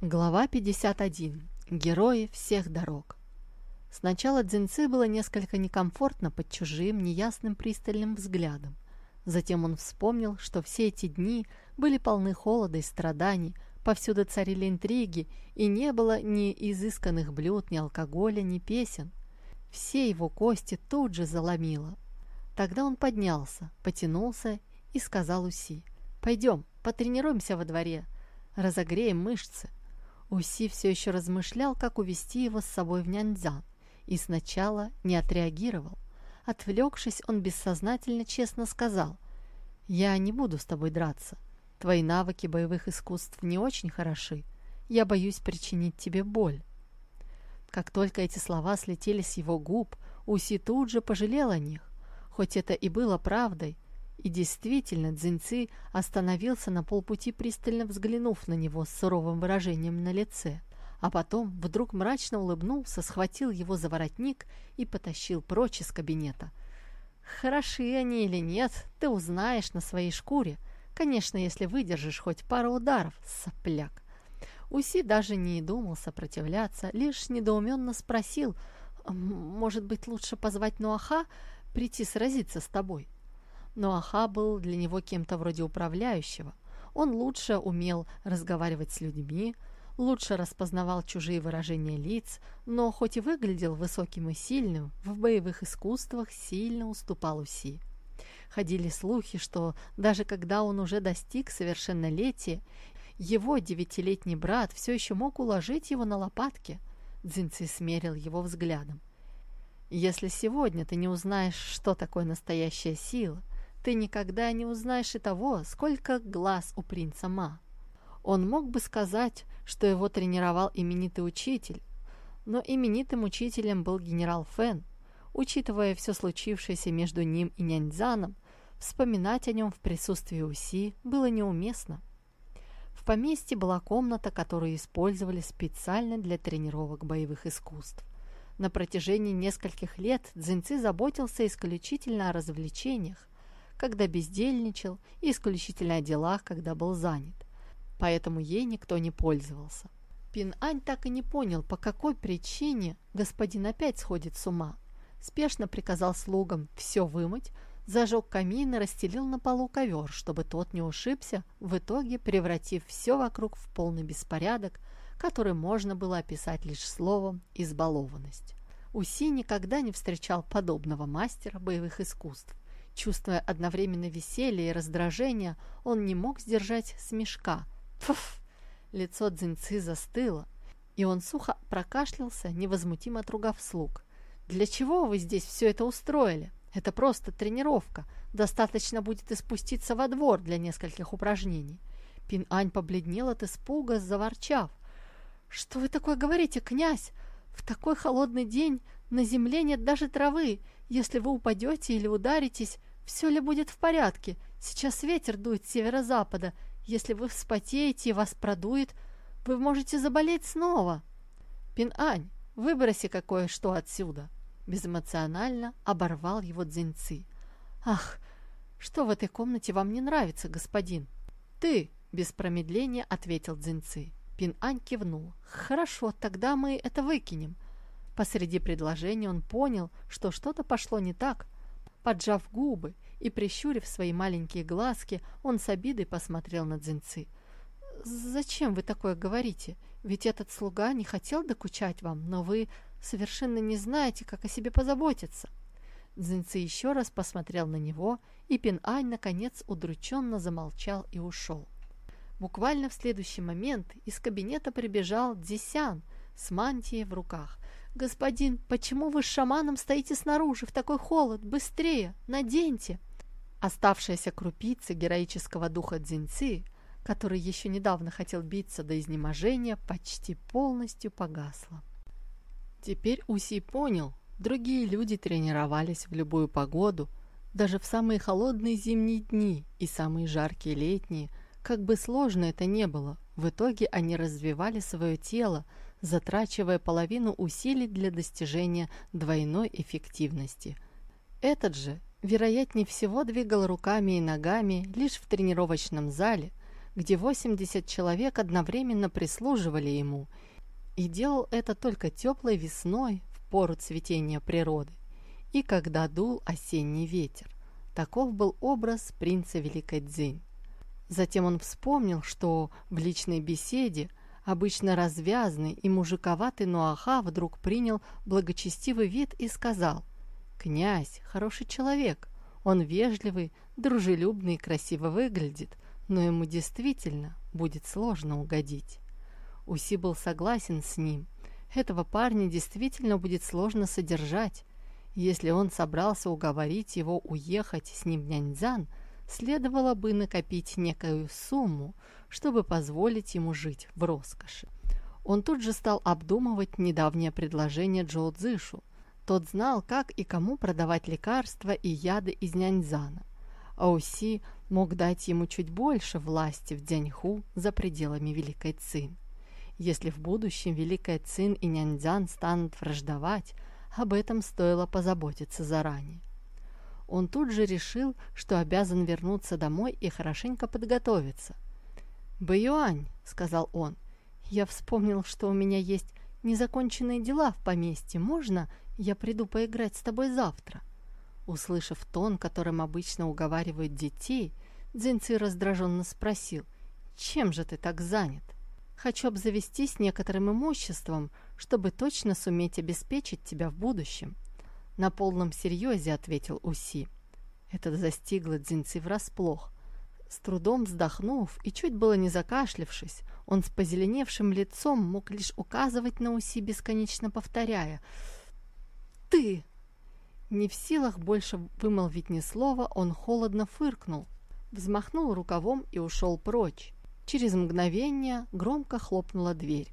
Глава 51. Герои всех дорог. Сначала Дзинцы было несколько некомфортно под чужим, неясным пристальным взглядом. Затем он вспомнил, что все эти дни были полны холода и страданий, повсюду царили интриги, и не было ни изысканных блюд, ни алкоголя, ни песен. Все его кости тут же заломило. Тогда он поднялся, потянулся и сказал Уси, «Пойдем, потренируемся во дворе, разогреем мышцы». Уси все еще размышлял, как увести его с собой в Няньцзян, и сначала не отреагировал. Отвлекшись, он бессознательно честно сказал, «Я не буду с тобой драться. Твои навыки боевых искусств не очень хороши. Я боюсь причинить тебе боль». Как только эти слова слетели с его губ, Уси тут же пожалел о них. Хоть это и было правдой, и действительно, Дзиньци остановился на полпути, пристально взглянув на него с суровым выражением на лице, а потом вдруг мрачно улыбнулся, схватил его за воротник и потащил прочь из кабинета. «Хороши они или нет, ты узнаешь на своей шкуре, конечно, если выдержишь хоть пару ударов, сопляк». Уси даже не думал сопротивляться, лишь недоуменно спросил, «Может быть, лучше позвать Нуаха прийти сразиться с тобой?» Но Аха был для него кем-то вроде управляющего. Он лучше умел разговаривать с людьми, лучше распознавал чужие выражения лиц, но хоть и выглядел высоким и сильным, в боевых искусствах сильно уступал Уси. Ходили слухи, что даже когда он уже достиг совершеннолетия, его девятилетний брат все еще мог уложить его на лопатки. Дзинци смерил его взглядом. «Если сегодня ты не узнаешь, что такое настоящая сила, ты никогда не узнаешь и того, сколько глаз у принца Ма. Он мог бы сказать, что его тренировал именитый учитель, но именитым учителем был генерал Фэн. Учитывая все случившееся между ним и няньцзаном, вспоминать о нем в присутствии Уси было неуместно. В поместье была комната, которую использовали специально для тренировок боевых искусств. На протяжении нескольких лет Цзиньци заботился исключительно о развлечениях, когда бездельничал, и исключительно о делах, когда был занят. Поэтому ей никто не пользовался. Пин-Ань так и не понял, по какой причине господин опять сходит с ума. Спешно приказал слугам все вымыть, зажег камин и расстелил на полу ковер, чтобы тот не ушибся, в итоге превратив все вокруг в полный беспорядок, который можно было описать лишь словом «избалованность». Уси никогда не встречал подобного мастера боевых искусств. Чувствуя одновременно веселье и раздражение, он не мог сдержать смешка. Пф! Лицо Дзинцы застыло, и он сухо прокашлялся, невозмутимо отругав слуг. «Для чего вы здесь все это устроили? Это просто тренировка. Достаточно будет испуститься во двор для нескольких упражнений». Пин-Ань побледнел от испуга, заворчав. «Что вы такое говорите, князь? В такой холодный день на земле нет даже травы. Если вы упадете или ударитесь, все ли будет в порядке? Сейчас ветер дует с северо-запада. Если вы вспотеете и вас продует, вы можете заболеть снова. Пин-Ань, выброси какое-что отсюда. Безэмоционально оборвал его дзиньцы. Ах, что в этой комнате вам не нравится, господин? Ты, без промедления ответил дзиньцы. Пин-Ань кивнул. «Хорошо, тогда мы это выкинем». Посреди предложения он понял, что что-то пошло не так, Поджав губы и прищурив свои маленькие глазки, он с обидой посмотрел на Дзинцы. «Зачем вы такое говорите? Ведь этот слуга не хотел докучать вам, но вы совершенно не знаете, как о себе позаботиться». Дзинцы еще раз посмотрел на него, и Пин-Ань, наконец, удрученно замолчал и ушел. Буквально в следующий момент из кабинета прибежал Дзисян с мантией в руках. «Господин, почему вы с шаманом стоите снаружи в такой холод? Быстрее! Наденьте!» Оставшаяся крупица героического духа Дзиньци, который еще недавно хотел биться до изнеможения, почти полностью погасла. Теперь Уси понял, другие люди тренировались в любую погоду, даже в самые холодные зимние дни и самые жаркие летние, как бы сложно это не было, в итоге они развивали свое тело, затрачивая половину усилий для достижения двойной эффективности. Этот же, вероятнее всего, двигал руками и ногами лишь в тренировочном зале, где 80 человек одновременно прислуживали ему, и делал это только теплой весной в пору цветения природы и когда дул осенний ветер. Таков был образ принца Великой Дзинь. Затем он вспомнил, что в личной беседе обычно развязный и мужиковатый Нуаха вдруг принял благочестивый вид и сказал «Князь, хороший человек, он вежливый, дружелюбный и красиво выглядит, но ему действительно будет сложно угодить». Уси был согласен с ним. Этого парня действительно будет сложно содержать. Если он собрался уговорить его уехать с ним в Няньцзян, следовало бы накопить некую сумму, чтобы позволить ему жить в роскоши. Он тут же стал обдумывать недавнее предложение Джоу Цзышу. Тот знал, как и кому продавать лекарства и яды из Няньцзана. Ауси мог дать ему чуть больше власти в Дзяньху за пределами Великой Цин. Если в будущем Великая Цин и Няньцзян станут враждовать, об этом стоило позаботиться заранее. Он тут же решил, что обязан вернуться домой и хорошенько подготовиться. «Бэюань», — сказал он, — «я вспомнил, что у меня есть незаконченные дела в поместье. Можно я приду поиграть с тобой завтра?» Услышав тон, которым обычно уговаривают детей, Дзинци раздраженно спросил, «Чем же ты так занят?» «Хочу обзавестись некоторым имуществом, чтобы точно суметь обеспечить тебя в будущем», на полном серьезе ответил Уси. Это застигло Дзинци врасплох. С трудом вздохнув и чуть было не закашлявшись, он с позеленевшим лицом мог лишь указывать на Уси, бесконечно повторяя «Ты!». Не в силах больше вымолвить ни слова, он холодно фыркнул, взмахнул рукавом и ушел прочь. Через мгновение громко хлопнула дверь.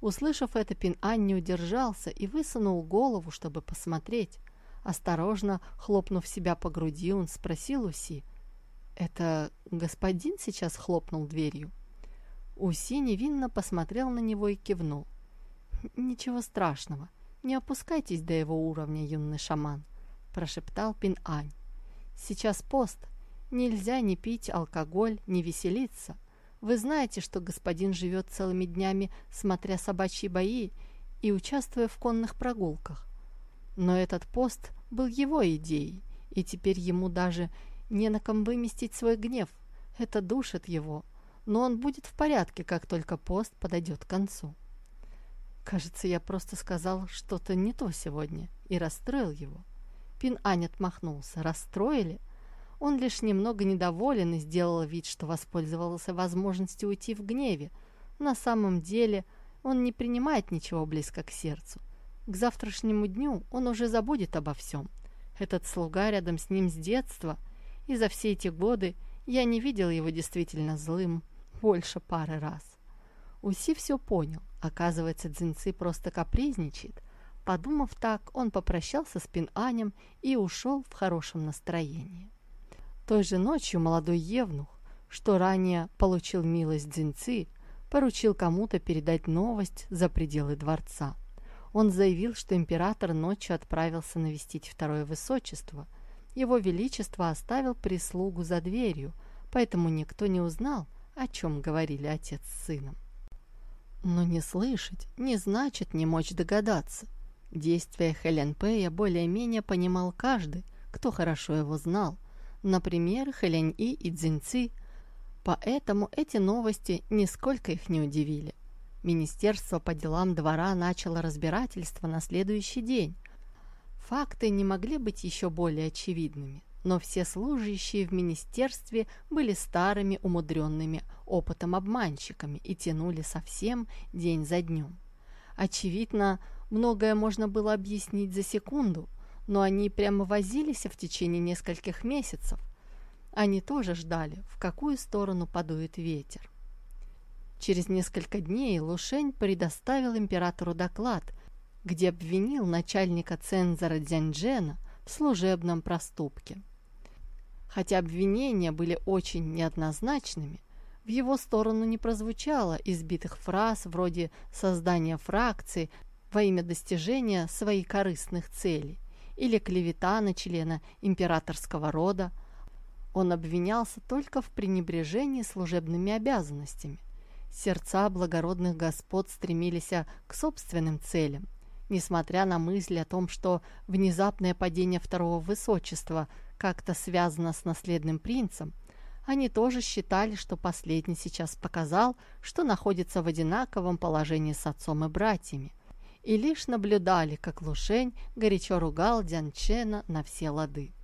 Услышав это, Пин-Ань не удержался и высунул голову, чтобы посмотреть. Осторожно, хлопнув себя по груди, он спросил Уси. «Это господин сейчас хлопнул дверью?» Уси невинно посмотрел на него и кивнул. «Ничего страшного, не опускайтесь до его уровня, юный шаман», прошептал Пин-Ань. «Сейчас пост. Нельзя ни пить алкоголь, ни веселиться. Вы знаете, что господин живет целыми днями, смотря собачьи бои и участвуя в конных прогулках. Но этот пост был его идеей, и теперь ему даже не на ком выместить свой гнев. Это душит его, но он будет в порядке, как только пост подойдет к концу. Кажется, я просто сказал что-то не то сегодня и расстроил его. Пин Ань отмахнулся. Расстроили? — он лишь немного недоволен и сделал вид, что воспользовался возможностью уйти в гневе. На самом деле он не принимает ничего близко к сердцу. К завтрашнему дню он уже забудет обо всем. Этот слуга рядом с ним с детства, и за все эти годы я не видел его действительно злым больше пары раз. Уси все понял. Оказывается, Дзинцы просто капризничает. Подумав так, он попрощался с Пин-Анем и ушел в хорошем настроении. Той же ночью молодой евнух, что ранее получил милость Дзинцы, поручил кому-то передать новость за пределы дворца. Он заявил, что император ночью отправился навестить второе высочество. Его величество оставил прислугу за дверью, поэтому никто не узнал, о чем говорили отец с сыном. Но не слышать не значит не мочь догадаться. Действия Хелен Пэя более-менее понимал каждый, кто хорошо его знал – например, Хэлянь-И и Цзиньци. Поэтому эти новости нисколько их не удивили. Министерство по делам двора начало разбирательство на следующий день. Факты не могли быть еще более очевидными, но все служащие в министерстве были старыми, умудренными опытом обманщиками и тянули совсем день за днем. Очевидно, многое можно было объяснить за секунду – но они прямо возились в течение нескольких месяцев. Они тоже ждали, в какую сторону подует ветер. Через несколько дней Лушень предоставил императору доклад, где обвинил начальника цензора Дзяньджена в служебном проступке. Хотя обвинения были очень неоднозначными, в его сторону не прозвучало избитых фраз вроде создания фракции во имя достижения своих корыстных целей или клевета на члена императорского рода. Он обвинялся только в пренебрежении служебными обязанностями. Сердца благородных господ стремились к собственным целям, несмотря на мысль о том, что внезапное падение второго высочества как-то связано с наследным принцем, они тоже считали, что последний сейчас показал, что находится в одинаковом положении с отцом и братьями, и лишь наблюдали, как Лушень горячо ругал Дянчена на все лады.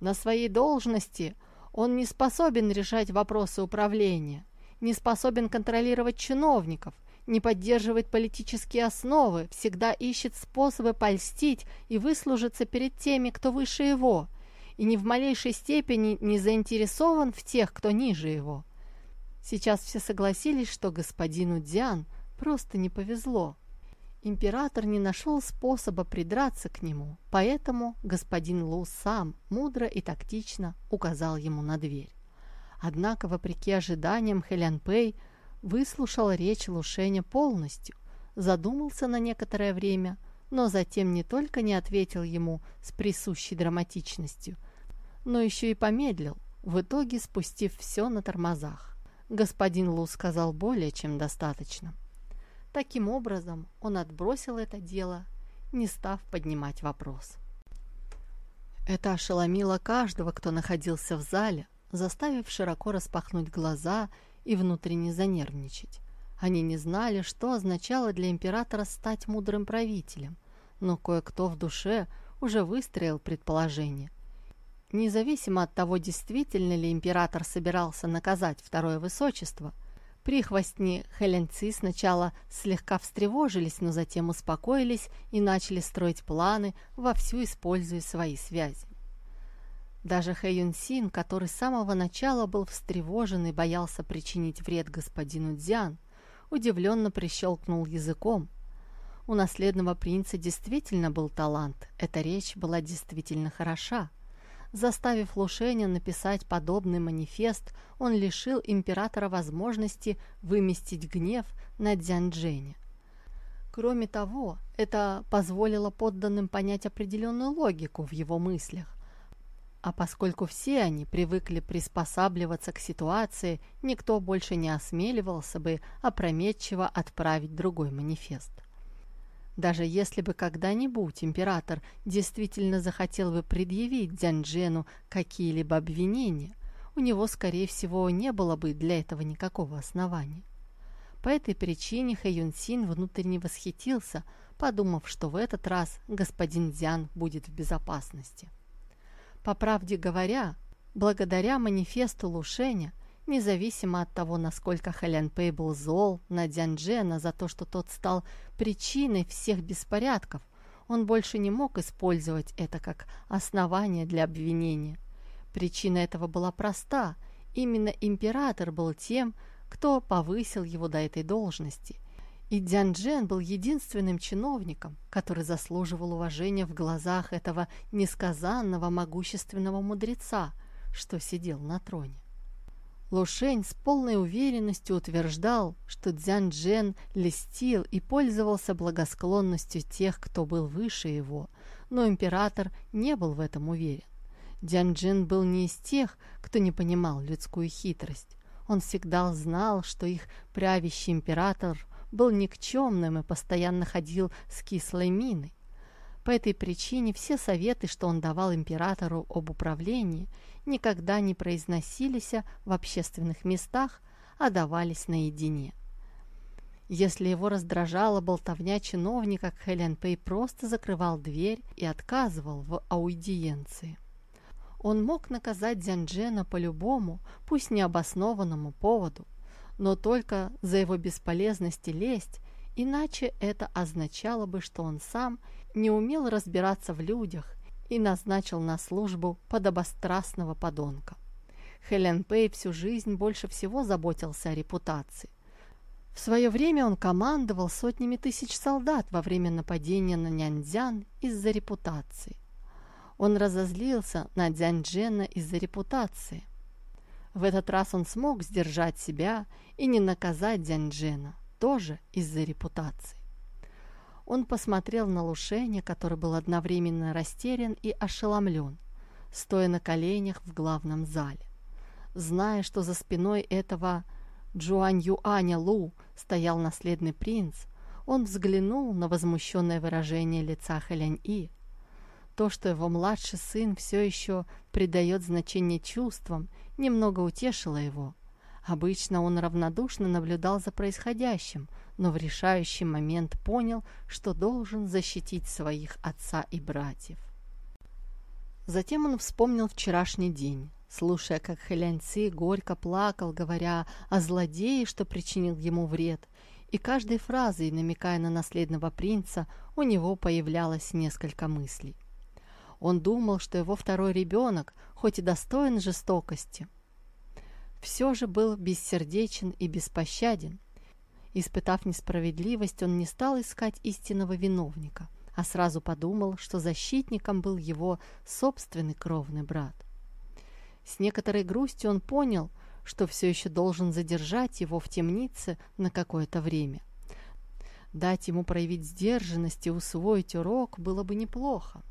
На своей должности он не способен решать вопросы управления, не способен контролировать чиновников, не поддерживает политические основы, всегда ищет способы польстить и выслужиться перед теми, кто выше его, и ни в малейшей степени не заинтересован в тех, кто ниже его. Сейчас все согласились, что господину Диан просто не повезло. Император не нашел способа придраться к нему, поэтому господин Лу сам мудро и тактично указал ему на дверь. Однако, вопреки ожиданиям, Хэлян Пэй выслушал речь Лушеня полностью, задумался на некоторое время, но затем не только не ответил ему с присущей драматичностью, но еще и помедлил, в итоге спустив все на тормозах. Господин Лу сказал более чем достаточно. Таким образом, он отбросил это дело, не став поднимать вопрос. Это ошеломило каждого, кто находился в зале, заставив широко распахнуть глаза и внутренне занервничать. Они не знали, что означало для императора стать мудрым правителем, но кое-кто в душе уже выстроил предположение. Независимо от того, действительно ли император собирался наказать второе высочество – Прихвостни Хеленцы сначала слегка встревожились, но затем успокоились и начали строить планы, вовсю используя свои связи. Даже Хэ Син, который с самого начала был встревожен и боялся причинить вред господину Дзян, удивленно прищелкнул языком. У наследного принца действительно был талант, эта речь была действительно хороша. Заставив Лушеня написать подобный манифест, он лишил императора возможности выместить гнев на Дзянджене. Кроме того, это позволило подданным понять определенную логику в его мыслях. А поскольку все они привыкли приспосабливаться к ситуации, никто больше не осмеливался бы опрометчиво отправить другой манифест. Даже если бы когда-нибудь император действительно захотел бы предъявить Дзянджену какие-либо обвинения, у него, скорее всего, не было бы для этого никакого основания. По этой причине Хэйюн Син внутренне восхитился, подумав, что в этот раз господин Дзян будет в безопасности. По правде говоря, благодаря манифесту Лушеня Независимо от того, насколько Хэлян Пэй был зол на Дзянджена за то, что тот стал причиной всех беспорядков, он больше не мог использовать это как основание для обвинения. Причина этого была проста. Именно император был тем, кто повысил его до этой должности. И Дзянджен был единственным чиновником, который заслуживал уважения в глазах этого несказанного могущественного мудреца, что сидел на троне. Лушень с полной уверенностью утверждал, что Дзян Джен листил и пользовался благосклонностью тех, кто был выше его, но император не был в этом уверен. Дзян Джен был не из тех, кто не понимал людскую хитрость. Он всегда знал, что их правящий император был никчемным и постоянно ходил с кислой миной. По этой причине все советы, что он давал императору об управлении, никогда не произносились в общественных местах, а давались наедине. Если его раздражала болтовня чиновника, Хелен Пэй просто закрывал дверь и отказывал в аудиенции. Он мог наказать Дзянджена по любому, пусть необоснованному поводу, но только за его бесполезность и лесть, иначе это означало бы, что он сам не умел разбираться в людях и назначил на службу подобострастного подонка. Хелен Пэй всю жизнь больше всего заботился о репутации. В свое время он командовал сотнями тысяч солдат во время нападения на Няньцзян из-за репутации. Он разозлился на Дзяньчжена из-за репутации. В этот раз он смог сдержать себя и не наказать Дзяньчжена, тоже из-за репутации. Он посмотрел на Лушеня, который был одновременно растерян и ошеломлен. стоя на коленях в главном зале. Зная, что за спиной этого Джуань Юаня Лу стоял наследный принц, он взглянул на возмущенное выражение лица Хэлянь И. То, что его младший сын все еще придает значение чувствам, немного утешило его. Обычно он равнодушно наблюдал за происходящим, но в решающий момент понял, что должен защитить своих отца и братьев. Затем он вспомнил вчерашний день, слушая, как Хэляньци горько плакал, говоря о злодее, что причинил ему вред, и каждой фразой, намекая на наследного принца, у него появлялось несколько мыслей. Он думал, что его второй ребенок, хоть и достоин жестокости, все же был бессердечен и беспощаден. Испытав несправедливость, он не стал искать истинного виновника, а сразу подумал, что защитником был его собственный кровный брат. С некоторой грустью он понял, что все еще должен задержать его в темнице на какое-то время. Дать ему проявить сдержанность и усвоить урок было бы неплохо.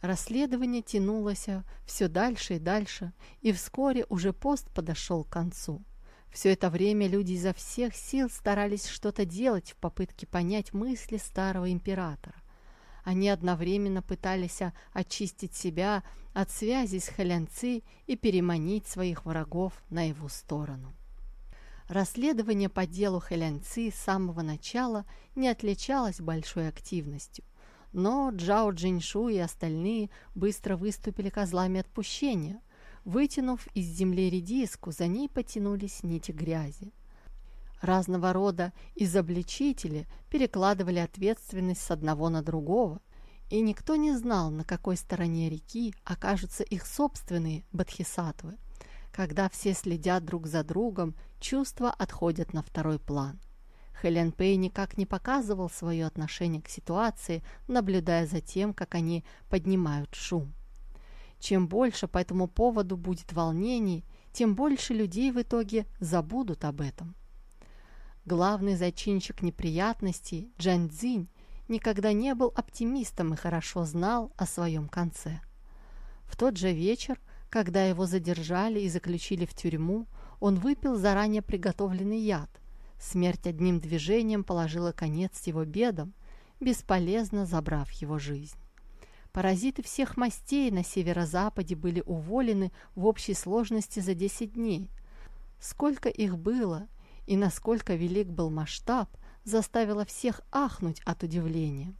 Расследование тянулось все дальше и дальше, и вскоре уже пост подошел к концу. Все это время люди изо всех сил старались что-то делать в попытке понять мысли старого императора. Они одновременно пытались очистить себя от связи с Хэлянци и переманить своих врагов на его сторону. Расследование по делу Хэлянци с самого начала не отличалось большой активностью, но Джао Джиньшу и остальные быстро выступили козлами отпущения. Вытянув из земли редиску, за ней потянулись нити грязи. Разного рода изобличители перекладывали ответственность с одного на другого, и никто не знал, на какой стороне реки окажутся их собственные бодхисаттвы. Когда все следят друг за другом, чувства отходят на второй план. Хелен Пэй никак не показывал свое отношение к ситуации, наблюдая за тем, как они поднимают шум. Чем больше по этому поводу будет волнений, тем больше людей в итоге забудут об этом. Главный зачинщик неприятностей, Джан Цзинь, никогда не был оптимистом и хорошо знал о своем конце. В тот же вечер, когда его задержали и заключили в тюрьму, он выпил заранее приготовленный яд. Смерть одним движением положила конец его бедам, бесполезно забрав его жизнь. Паразиты всех мастей на северо-западе были уволены в общей сложности за 10 дней. Сколько их было и насколько велик был масштаб, заставило всех ахнуть от удивления.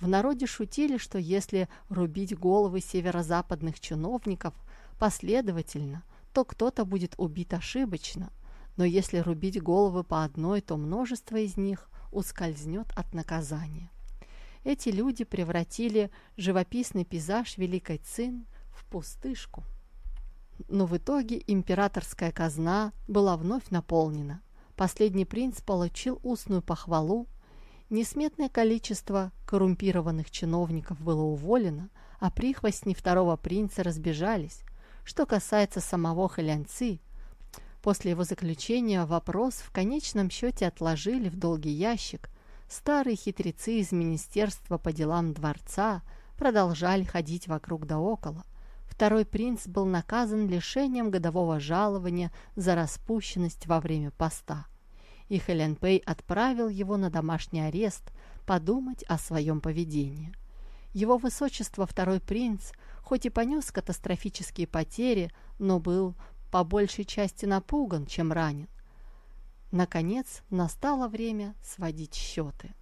В народе шутили, что если рубить головы северо-западных чиновников последовательно, то кто-то будет убит ошибочно, но если рубить головы по одной, то множество из них ускользнет от наказания. Эти люди превратили живописный пейзаж Великой Цин в пустышку. Но в итоге императорская казна была вновь наполнена. Последний принц получил устную похвалу. Несметное количество коррумпированных чиновников было уволено, а прихвостни второго принца разбежались. Что касается самого Хэлянци, после его заключения вопрос в конечном счете отложили в долгий ящик, Старые хитрецы из Министерства по делам дворца продолжали ходить вокруг да около. Второй принц был наказан лишением годового жалования за распущенность во время поста. И Хелен Пэй отправил его на домашний арест подумать о своем поведении. Его высочество второй принц, хоть и понес катастрофические потери, но был по большей части напуган, чем ранен. Наконец, настало время сводить счеты.